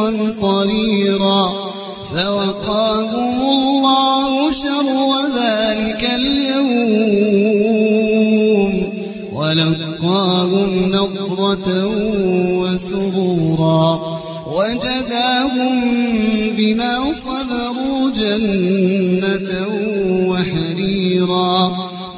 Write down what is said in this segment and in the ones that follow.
قمطريرا فوقاهم الله شر ذلك اليوم ولقاهم نضرة وسرورا وجزاهم بما صبروا جنة وحريرا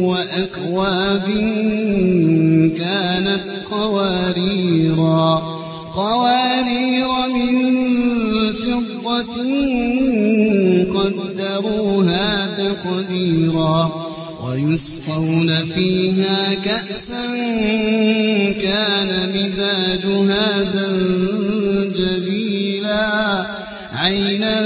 وأكواب كانت قواريرا. قوارير من فضة قدروها تقديرا. ويسقون فيها كأسا كان مزاجها زنجبيلا. عينا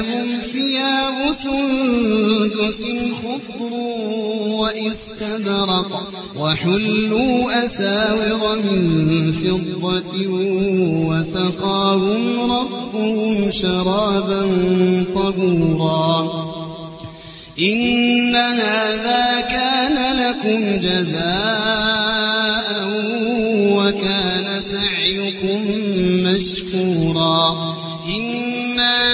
سندس خضر واستبرق وحلوا أساور من فضة وسقاهم ربهم شرابا طهورا. إن هذا كان لكم جزاء وكان سعيكم مشكورا. إنا